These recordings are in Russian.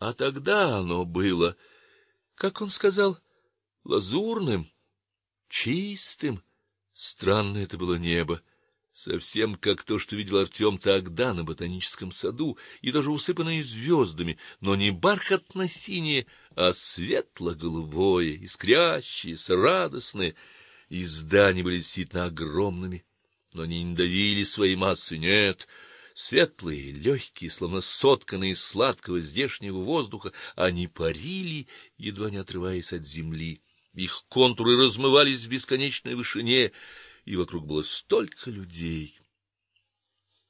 А тогда оно было, как он сказал, лазурным, чистым. Странно это было небо, совсем как то, что видел Артем тогда на ботаническом саду, и даже усыпанное звездами, но не бархатно-синее, а светло-голубое, искрящееся, радостное. И здания были действительно огромными, но они не давили своей массой, нет, светлые, легкие, словно сотканные из сладкого здешнего воздуха, они парили, едва не отрываясь от земли. Их контуры размывались в бесконечной вышине, и вокруг было столько людей.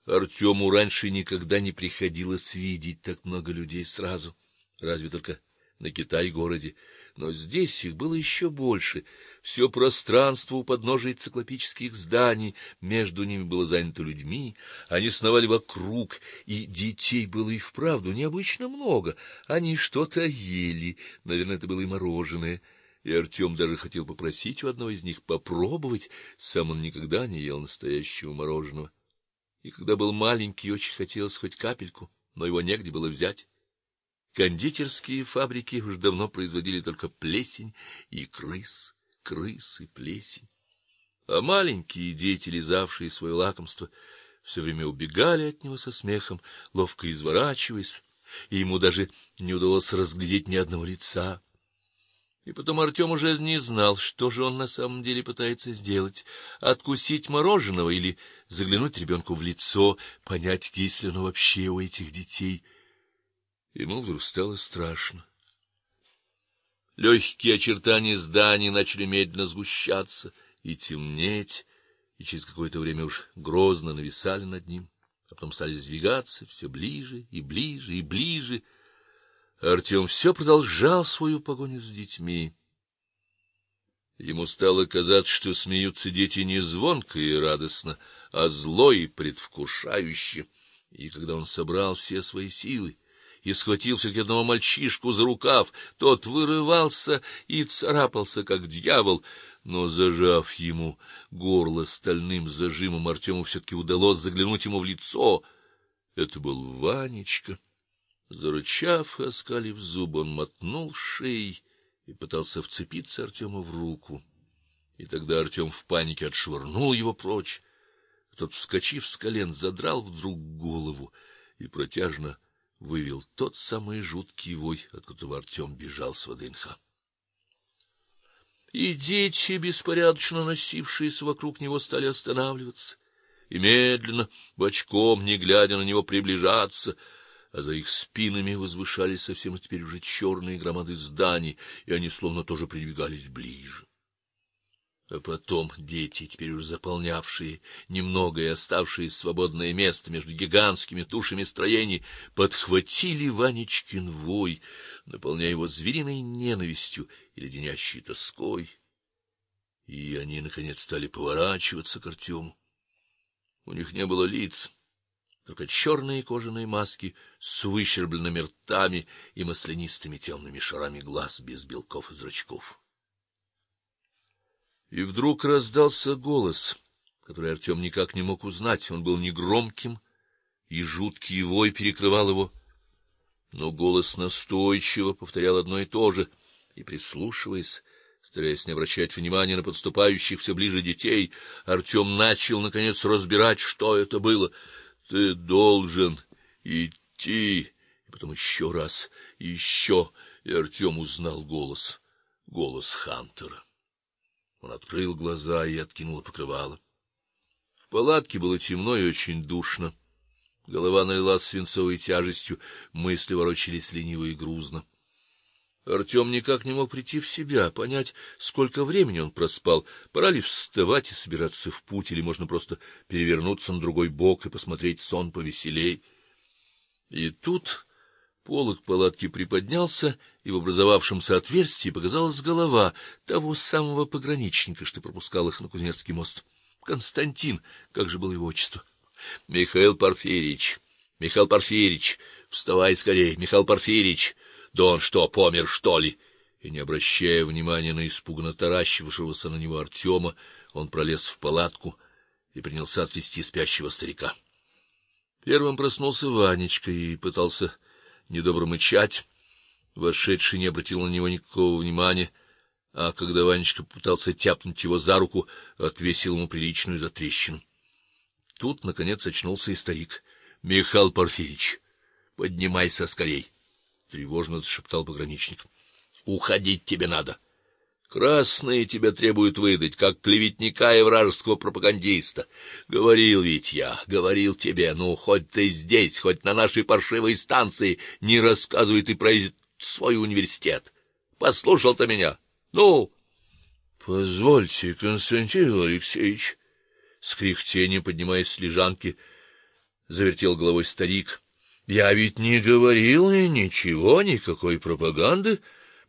Артему раньше никогда не приходилось видеть так много людей сразу, разве только на Китай-городе, но здесь их было еще больше. Все пространство у подножия циклопических зданий между ними было занято людьми, они сновали вокруг, и детей было и вправду необычно много. Они что-то ели, наверное, это было и мороженое. И Артем даже хотел попросить у одного из них попробовать, сам он никогда не ел настоящего мороженого. И когда был маленький, очень хотелось хоть капельку, но его негде было взять. Кондитерские фабрики уже давно производили только плесень и крыс, крысы, плесень. А маленькие дети, лизавшие свое лакомство, все время убегали от него со смехом, ловко изворачиваясь, и ему даже не удалось разглядеть ни одного лица. И потом Артем уже не знал, что же он на самом деле пытается сделать: откусить мороженого или заглянуть ребенку в лицо, понять, есть ли оно вообще у этих детей. Ему вдруг стало страшно. Легкие очертания зданий начали медленно сгущаться и темнеть, и через какое-то время уж грозно нависали над ним, а потом стали сдвигаться все ближе и ближе и ближе. Артем все продолжал свою погоню за детьми. Ему стало казаться, что смеются дети не звонко и радостно, а зло и предвкушающе. И когда он собрал все свои силы и схватил все одного мальчишку за рукав, тот вырывался и царапался как дьявол, но зажав ему горло стальным зажимом, Артему все таки удалось заглянуть ему в лицо. Это был Ванечка. Зарычав и оскалив зубы, он мотнул шеей и пытался вцепиться Артему в руку. И тогда Артем в панике отшвырнул его прочь. Тот, вскочив с колен, задрал вдруг голову и протяжно вывел тот самый жуткий вой, от которого Артем бежал с ВДНХ. И дети, беспорядочно носившиеся вокруг него, стали останавливаться и медленно, бочком, не глядя на него, приближаться, а за их спинами возвышались совсем теперь уже черные громады зданий, и они словно тоже придвигались ближе. А потом дети, теперь уже заполнявшие немного и оставшие свободное место между гигантскими тушами строений, подхватили Ванечкин вой, наполняя его звериной ненавистью и леденящей тоской. И они наконец стали поворачиваться к Артему. У них не было лиц, только черные кожаные маски с выщербленными ртами и маслянистыми темными шарами глаз без белков и зрачков. И вдруг раздался голос, который Артем никак не мог узнать. Он был негромким, и жуткий вой перекрывал его, но голос настойчиво повторял одно и то же, и прислушиваясь, стараясь не обращать внимания на подступающих все ближе детей, Артем начал наконец разбирать, что это было. Ты должен идти, и потом еще раз, еще, и Артем узнал голос, голос Хантера. Он открыл глаза и откинул покрывало. В палатке было темно и очень душно. Голова налилась свинцовой тяжестью, мысли ворочались лениво и грузно. Артем никак не мог прийти в себя, понять, сколько времени он проспал, пора ли вставать и собираться в путь, или можно просто перевернуться на другой бок и посмотреть сон повеселей. И тут полог палатки приподнялся, и в образовавшемся отверстии показалась голова того самого пограничника, что пропускал их на Кузнецкий мост. Константин, как же было его отчество? Михаил Порфирьевич. Михаил Порфирьевич, вставай скорее, Михаил Порфирьевич. Да он что, помер, что ли? И не обращая внимания на испуганно таращившегося на него Артема, он пролез в палатку и принялся отвести спящего старика. Первым проснулся Ванечка и пытался недобро мычать Вошедший не обратил на него никакого внимания, а когда Ванечка пытался тяпнуть его за руку, отвесил ему приличную затрещину. Тут наконец очнулся и старик. Михаил Порфирич, поднимайся скорей, тревожно зашептал пограничник. Уходить тебе надо. Красные тебя требуют выдать, как клеветника и вражеского пропагандиста. Говорил ведь я, говорил тебе, ну хоть ты здесь, хоть на нашей паршивой станции, не рассказывай ты про свой университет. Послушал ты меня? Ну, позвольте, Константин Алексеевич, с кряхтением поднимаясь с лежанки, завертел головой старик. Я ведь не говорил ничего, никакой пропаганды.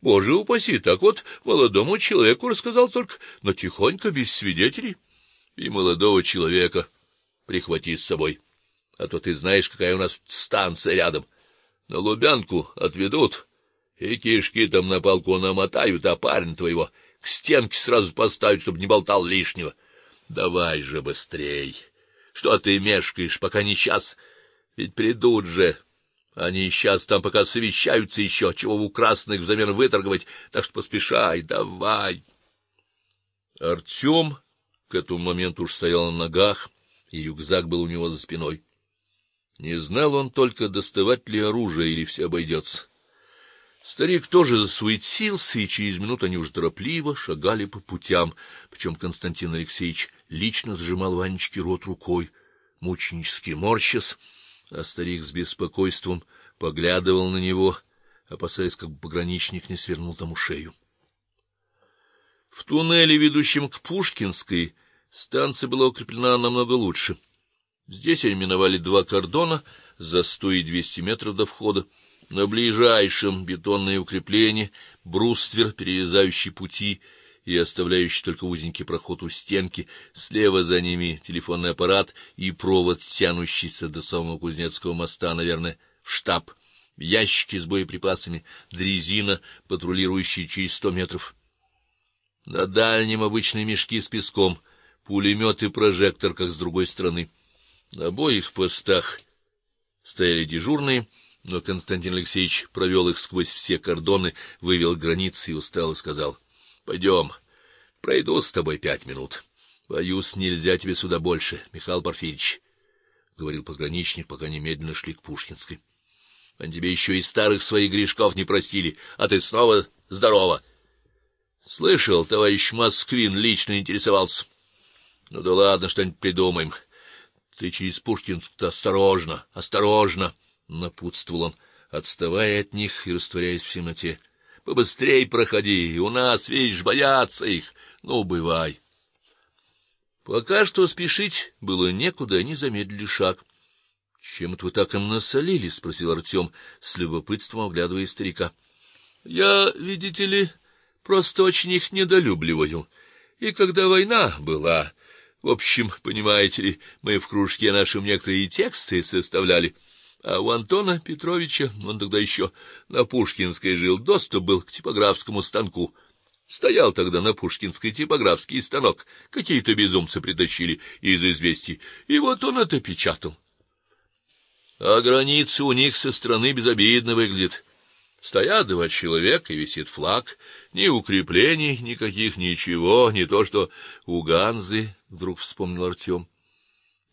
Боже упаси, так вот молодому человеку рассказал только, но тихонько, без свидетелей. И молодого человека прихвати с собой. А то ты знаешь, какая у нас станция рядом. На Лубянку отведут, и кишки там на полку намотают, а парень твоего к стенке сразу поставят, чтобы не болтал лишнего. Давай же быстрей. Что ты мешкаешь, пока не сейчас? Ведь придут же. Они сейчас там пока совещаются еще, чего у красных взамен выторговать, так что поспешай, давай. Артем к этому моменту уж стоял на ногах, и рюкзак был у него за спиной. Не знал он только, доставать ли оружие или все обойдется. Старик тоже засуетился, и через минуту они уже торопливо шагали по путям, причем Константин Алексеевич лично сжимал Ванечке рот рукой, мученически морщась а старик с беспокойством поглядывал на него, опасаясь, как бы пограничник не свернул тому шею. В туннеле, ведущем к Пушкинской, станция была укреплена намного лучше. Здесь они миновали два кордона за сто и двести метров до входа. На ближайшем бетонное укрепление, бруствер, перерезающий пути и оставляющий только узенький проход у стенки, слева за ними телефонный аппарат и провод, тянущийся до самого Кузнецкого моста, наверное, в штаб. Ящики с боеприпасами, дрезина, патрулирующие через сто метров. На дальнем обычные мешки с песком, пулемет и прожектор, как с другой стороны. На обоих постах стояли дежурные, но Константин Алексеевич провел их сквозь все кордоны, вывел границы и устало сказал: Пойдем. Пройду с тобой пять минут. Боюсь, нельзя тебе сюда больше, Михаил Порфирьевич, говорил пограничник, пока немедленно шли к Пушкинской. Они тебе еще и старых своих грешков не простили, а ты снова здорова. Слышал, товарищ Москвин лично интересовался. Ну да ладно, что-нибудь придумаем. Ты через Пушкинск-то осторожно, осторожно, напутствовал он, отставая от них и растворяясь в темноте. Побыстрей проходи, у нас, видишь, боятся их. Ну, бывай. Пока что спешить было некуда, они замедлили шаг. Чем это вы так им насолили, спросил Артем, с любопытством оглядывая старика. Я, видите ли, просто очень их недолюбливаю. И когда война была, в общем, понимаете ли, мы в кружке нашим некоторые тексты составляли. А у Антона Петровича, он тогда еще на Пушкинской жил, доступ был к типографскому станку. Стоял тогда на Пушкинской типографский станок. Какие-то безумцы притащили из известий, и вот он это печатал. А граница у них со стороны безобидно выглядит. Стоят два человека и висит флаг, ни укреплений никаких, ничего, не то что у Ганзы, вдруг вспомнил Артем.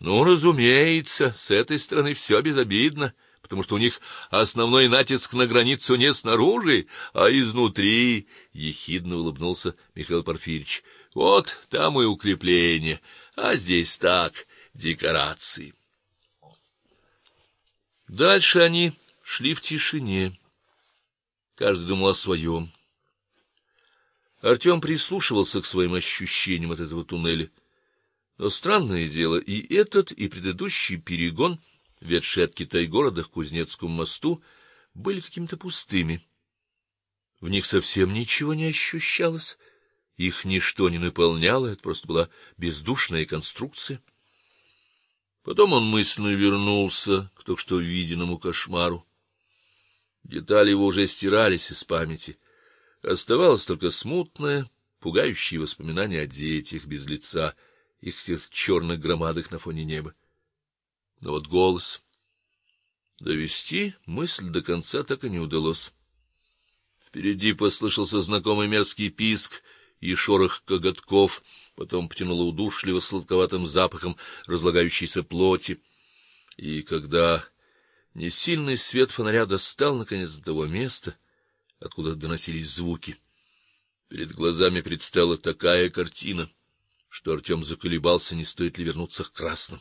Ну, разумеется, с этой стороны все безобидно, потому что у них основной натиск на границу не снаружи, а изнутри, ехидно улыбнулся Михаил Порфирьевич. Вот там и укрепление, а здесь так, декорации. Дальше они шли в тишине. Каждый думал о своем. Артем прислушивался к своим ощущениям от этого туннеля. Но странное дело, и этот, и предыдущий перегон, ведший от Китай-города к Кузнецкому мосту, были какими-то пустыми. В них совсем ничего не ощущалось, их ничто не наполняло, это просто была бездушная конструкция. Потом он мысленно вернулся к только что виденному кошмару. Детали его уже стирались из памяти. Оставалось только смутное, пугающее воспоминание о детях без лица — их в черных громадах на фоне неба. Но вот голос довести мысль до конца так и не удалось. Впереди послышался знакомый мерзкий писк и шорох коготков, потом потянуло удушливо сладковатым запахом разлагающейся плоти. И когда несильный свет фонаря достал наконец до того места, откуда доносились звуки, перед глазами предстала такая картина, что Артем заколебался, не стоит ли вернуться к красным.